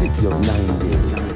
city your nine.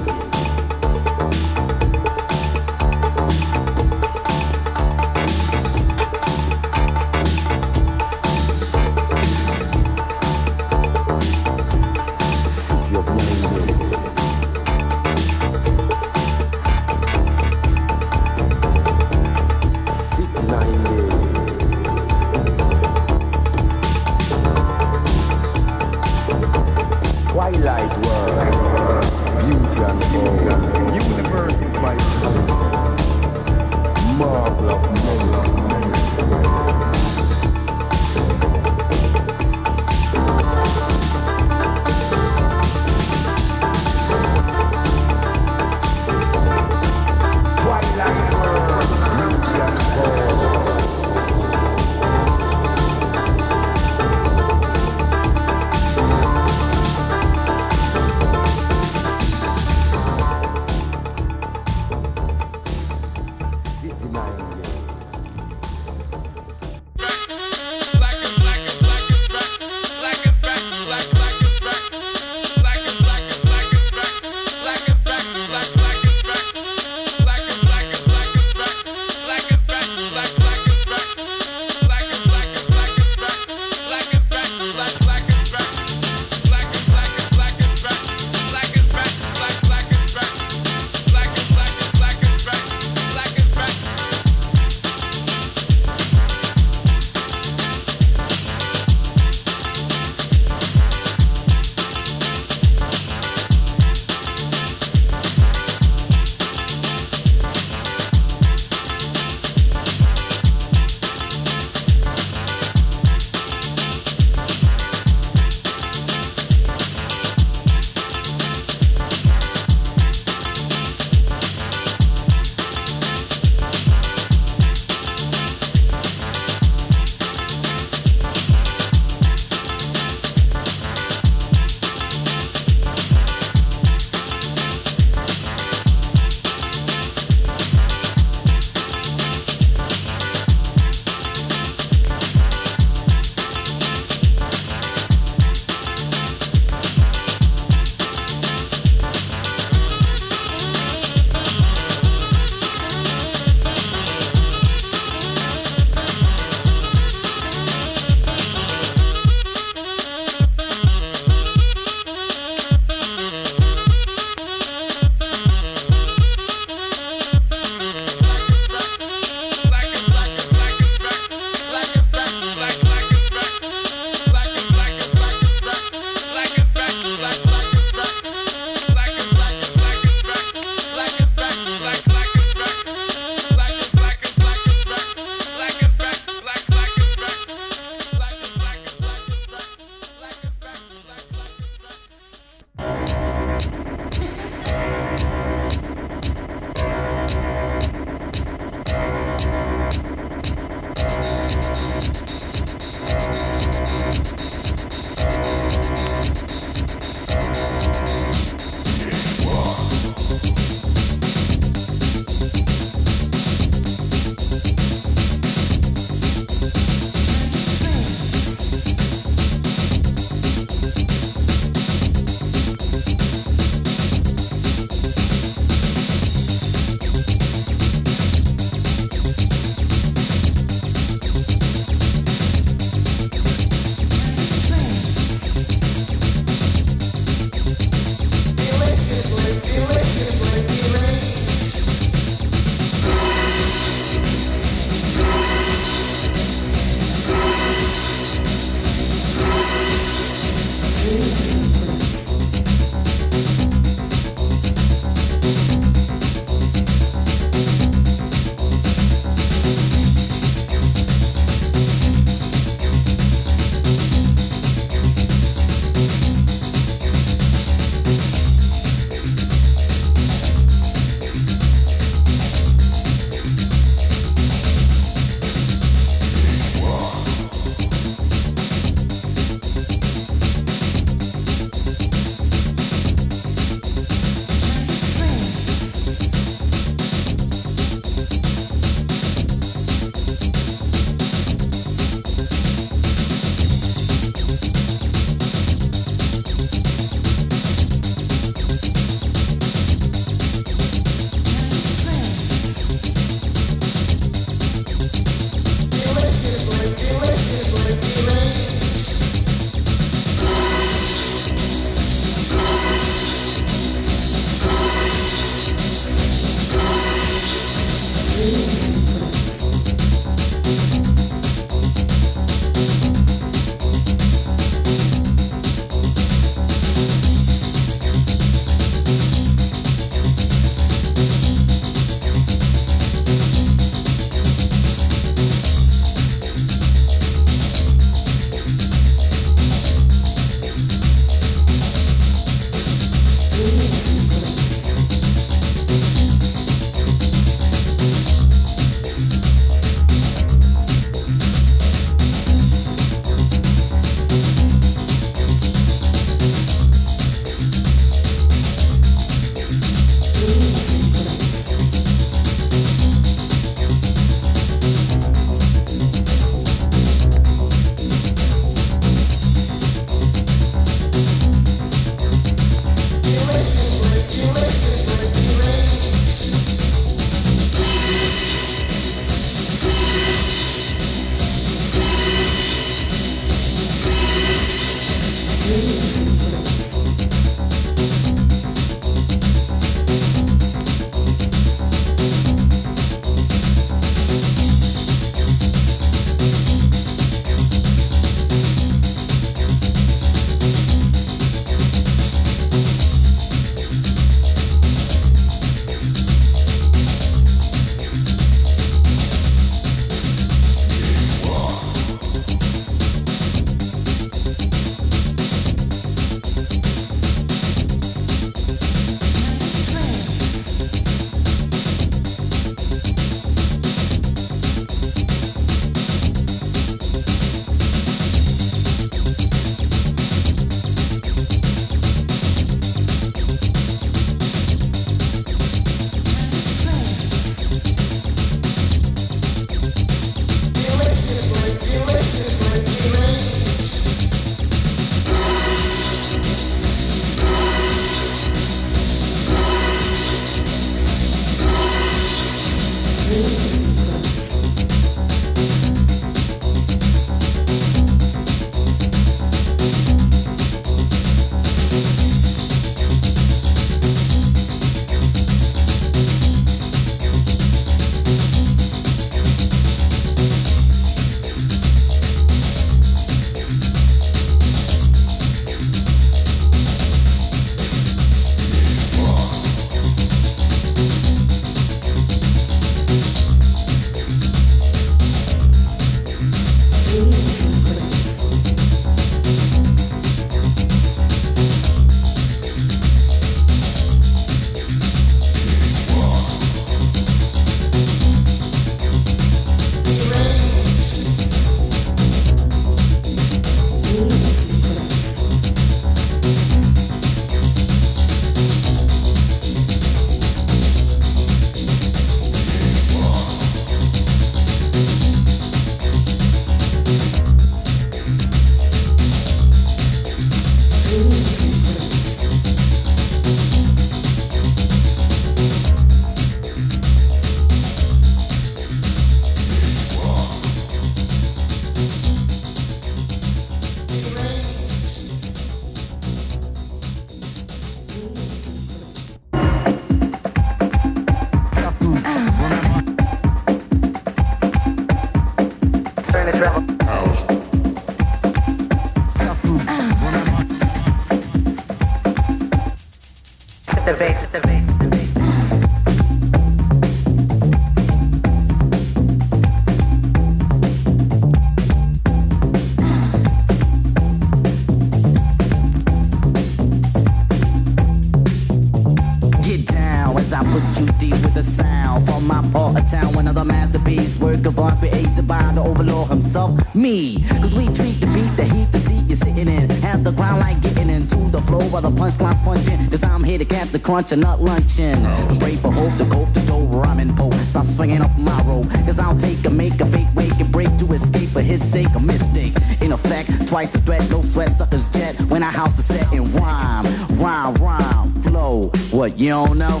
Crunch and not luncheon. Pray for hope to cope the dough, rhyming po. Stop swinging off my rope. Cause I'll take a make a fake wake and break to escape for his sake. A mistake. In effect, twice the threat, no sweat, suckers jet. When I house the set and rhyme, rhyme, rhyme, flow. What you don't know?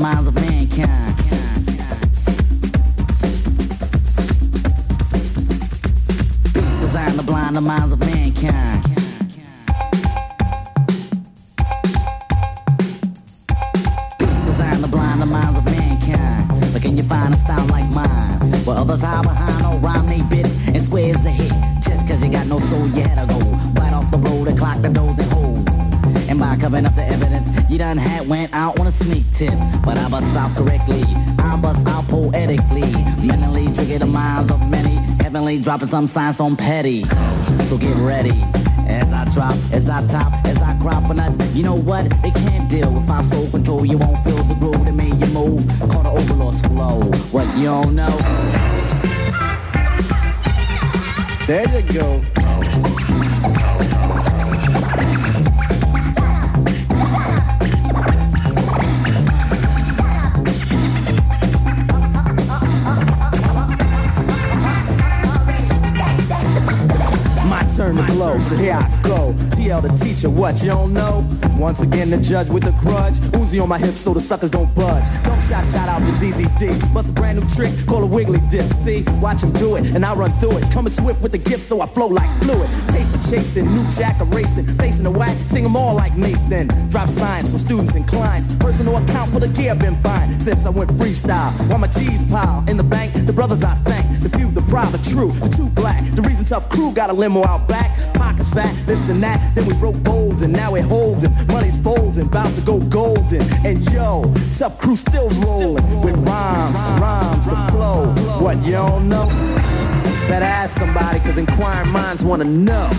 Minds of dropping some signs on petty. So get ready. As I drop, as I top, as I crop a nut, you know what? They can't deal with my soul control. You won't feel the groove that made you move. Call the overlord's flow. What you don't know? There you go. So here I go. TL the teacher, what you don't know? Once again, the judge with a grudge. Uzi on my hips so the suckers don't budge. Gunshot shout shout out to DZD. Bust a brand new trick, call a wiggly dip. See, watch him do it, and I run through it. Coming swift with the gift, so I flow like fluid. Chasing, new jack erasing. Facing the whack, sting them all like Mace then. Drop signs so students and clients. Personal account for the gear I've been buying since I went freestyle. While my cheese pile in the bank, the brothers I thank. The few, the proud, the true, the two black. The reason Tuff Crew got a limo out back. Pockets fat, this and that. Then we broke bold and now we're holding. Money's folding, about to go golden. And yo, Tuff Crew still rolling with rhymes, rhymes, the flow. What you don't know? Better ask somebody, cause inquiring minds wanna know.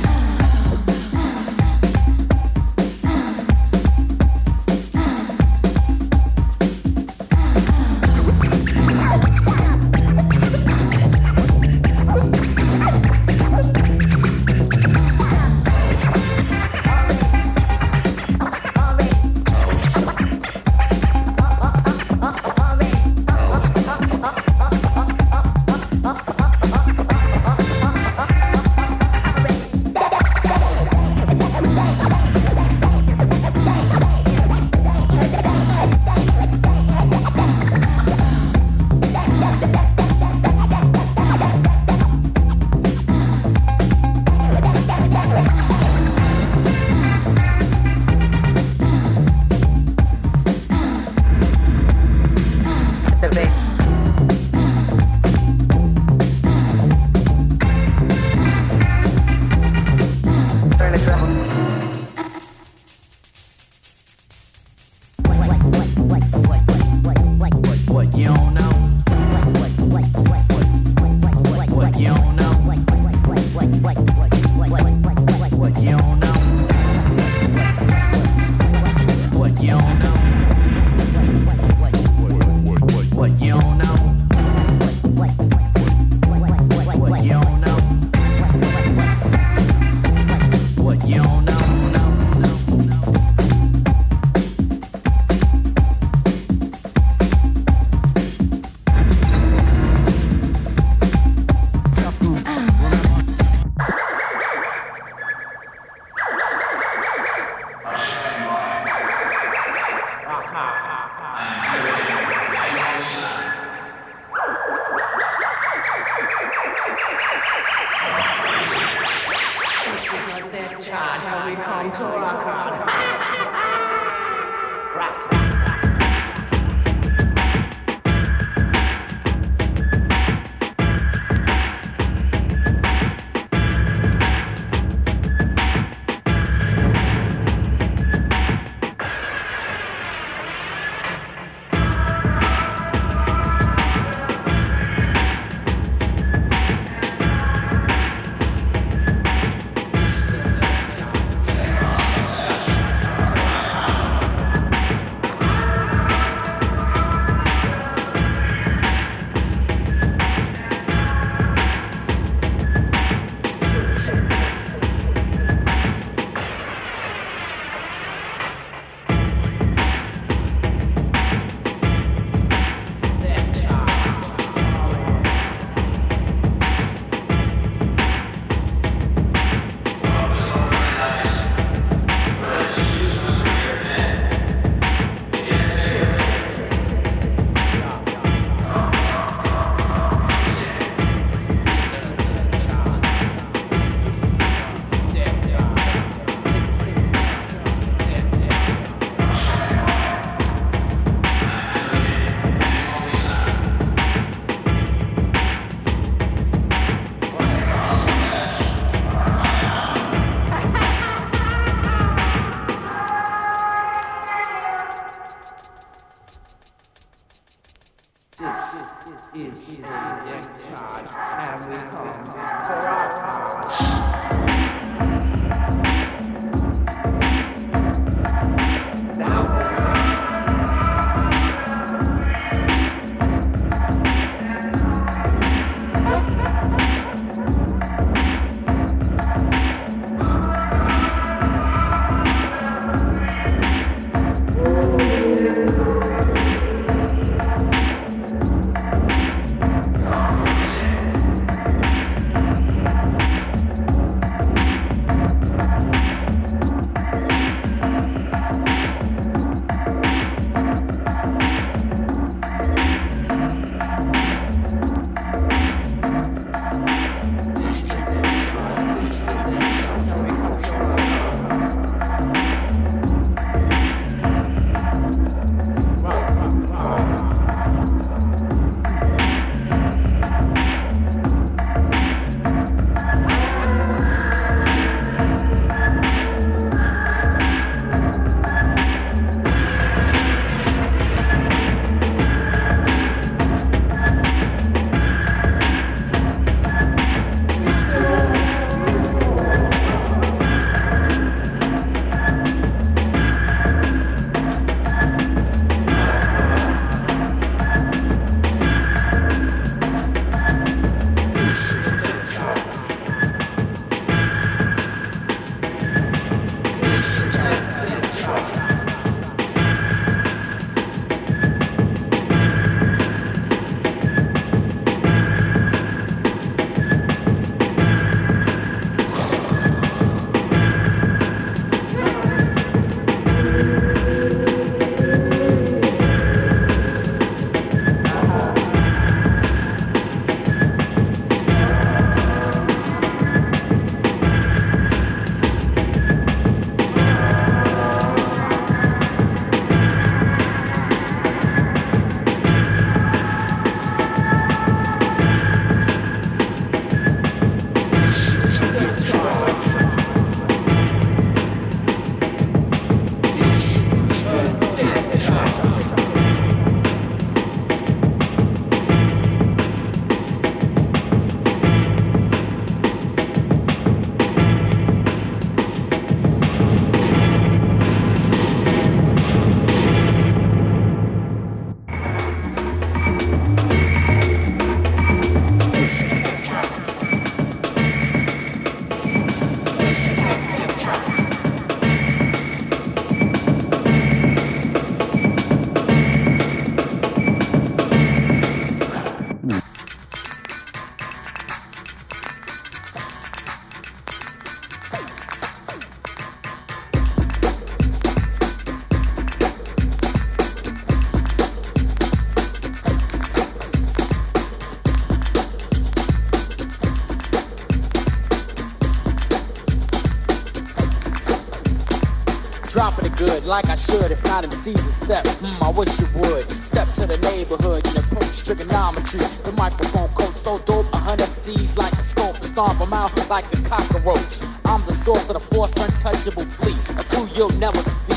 Like I should. If not in season step, mm, I wish you would. Step to the neighborhood and approach trigonometry. The microphone coat so dope, a hundred C's like a scope. Stomp them out like a cockroach. I'm the source of the force, untouchable fleet. A crew you'll never defeat.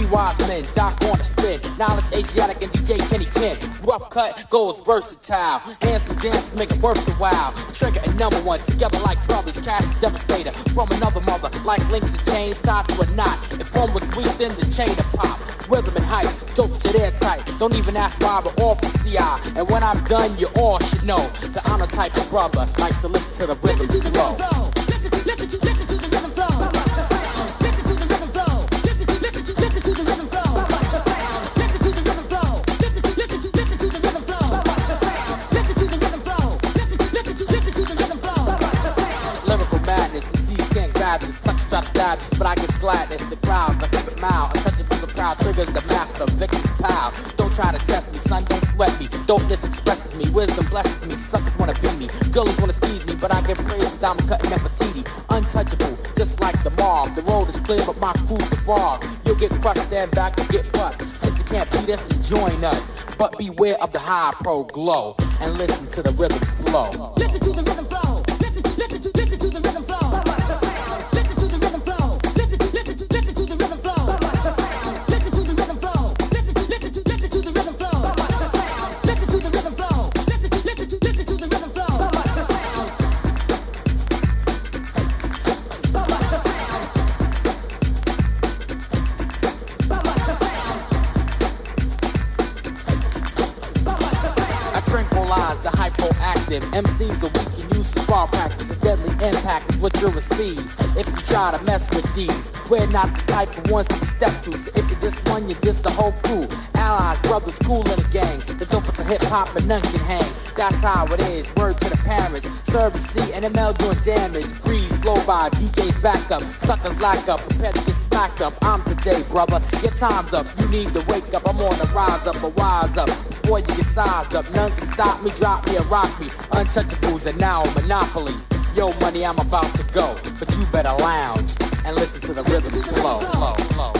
Three wise men, Doc on the spin. Knowledge Asiatic and DJ Kenny Ken. Rough cut goes versatile. Handsome dances make it worth the while. Trigger and number one together like brothers. Cash devastator from another mother. Like links and chains tied to a knot. If one was weak, then the chain to pop. Rhythm and hype, dope to their type. Don't even ask Robert or for CI. And when I'm done, you all should know. that I'm the honor type of brother likes to listen to the rhythm flow. But I give gladness. The crowds, keep it mild. Untouchable the crowd triggers the master, victim's pal. Don't try to test me, son, don't sweat me. Dopeness expresses me, wisdom blesses me. Suckers wanna be me, girls wanna squeeze me, but I praise without me cutting Nefertiti. Untouchable, just like the mob. The road is clear, but my crew's the fog. You'll get crushed, stand back and get bust. Since you can't beat us, then join us. But beware of the high pro glow and listen to the rhythm flow. Listen to the rhythm MCs are weak and use spar practice. A deadly impact is what you'll receive if you try to mess with these. We're not the type of ones to be stepped to. So if you diss one, you diss the whole crew. Allies, brothers, cool in the gang. The dopest of hip hop and none can hang. That's how it is. Word to the parents. Service C and ML doing damage. Breeze, blow by, DJs back up. Suckers lock up, prepare to get up. I'm today, brother. Your time's up. You need to wake up. I'm on the rise up, but wise up. Boy, you get sized up, none can stop me, drop me, or rock me. Untouchables are now a monopoly. Yo, money, I'm about to go, but you better lounge and listen to the rhythm flow, flow, flow,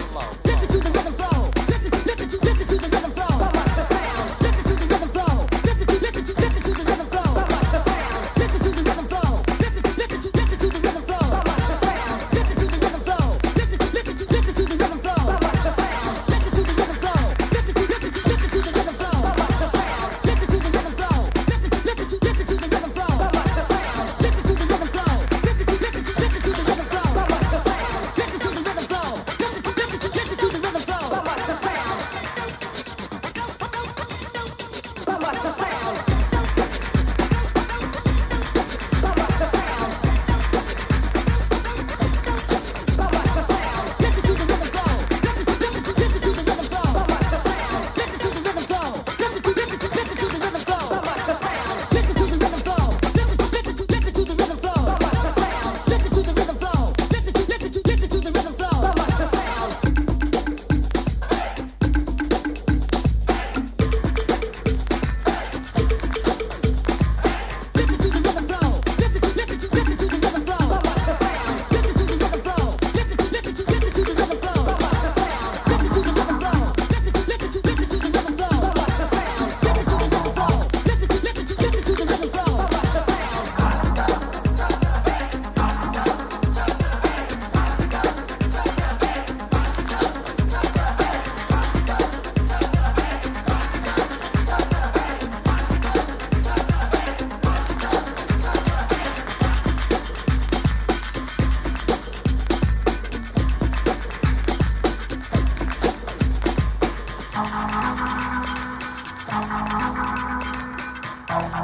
Thank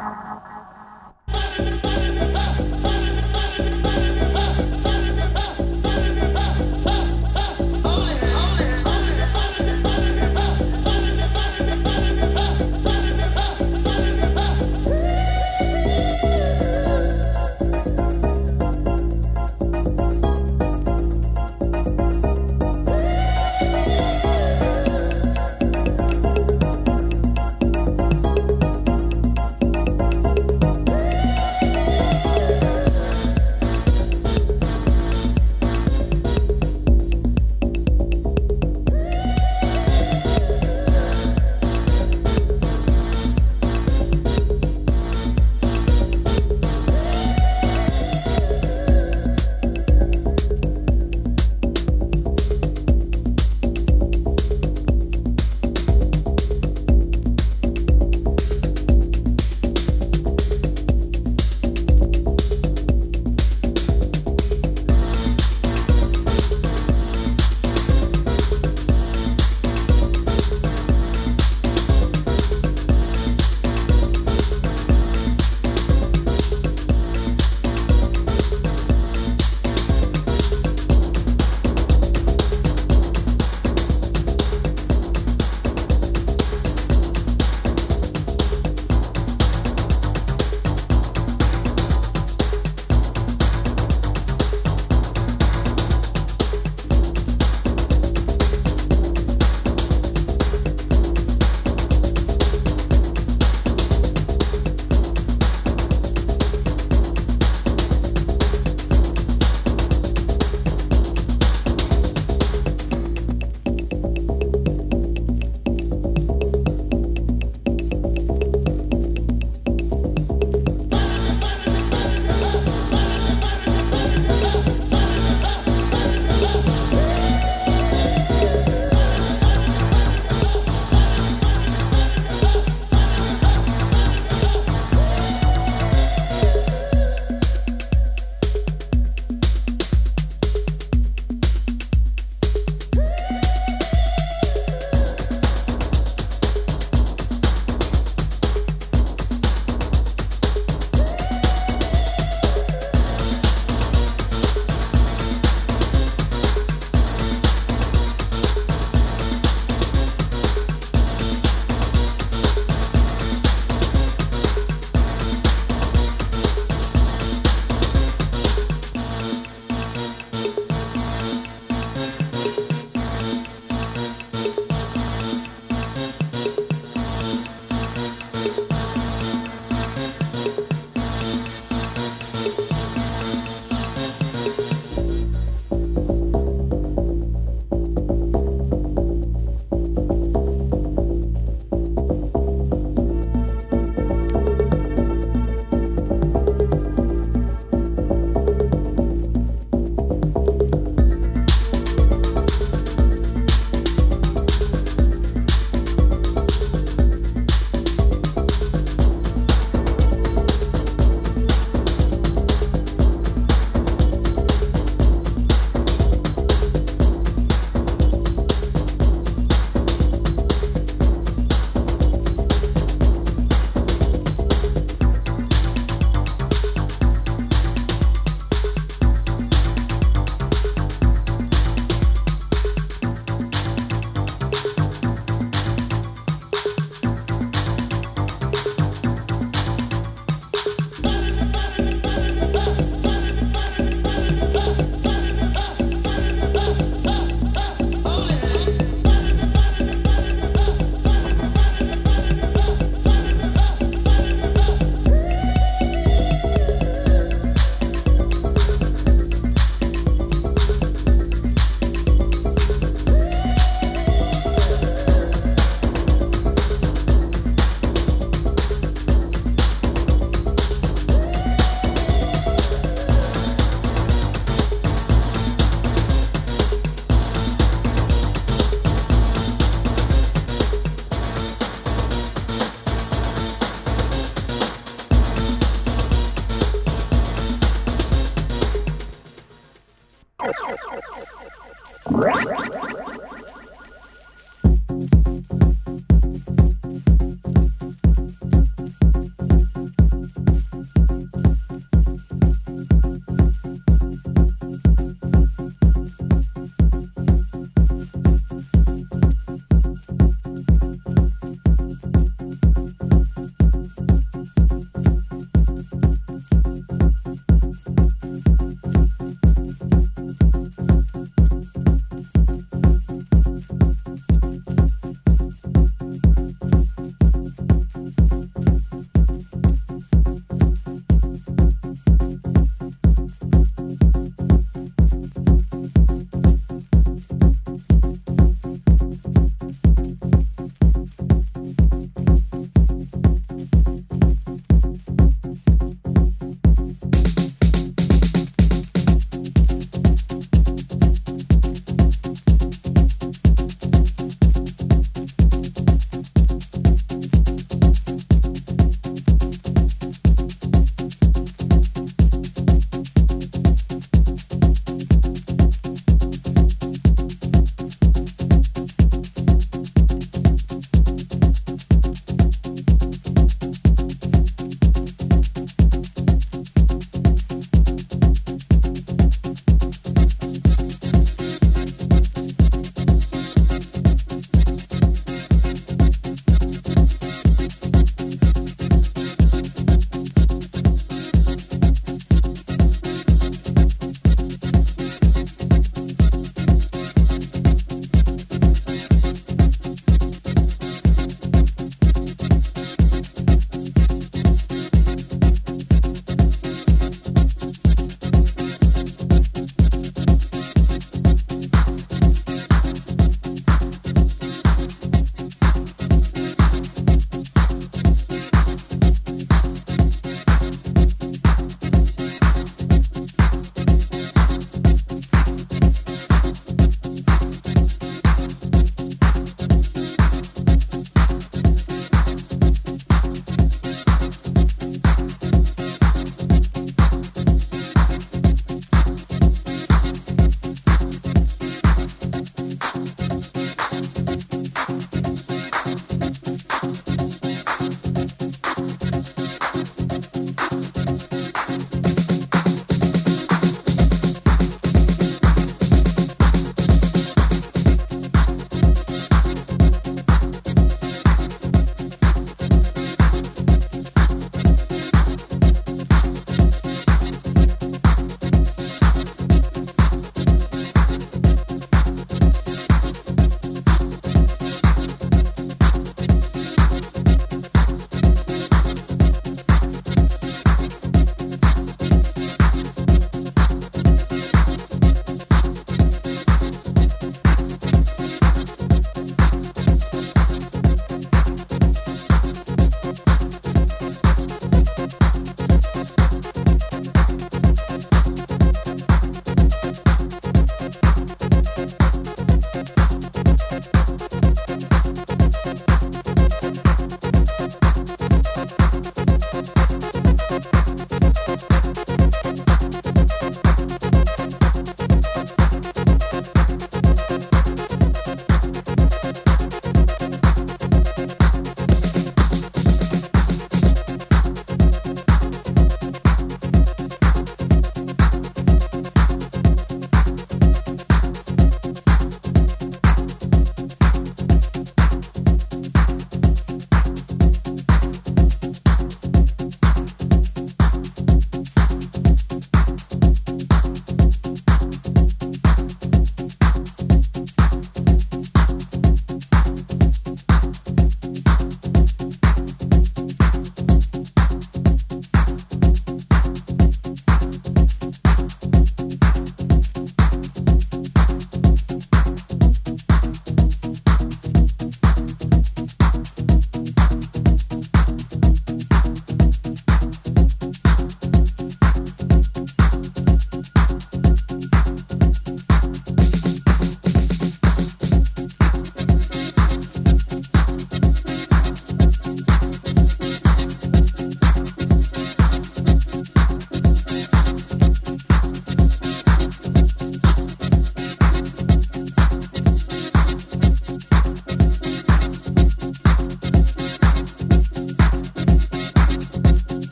you.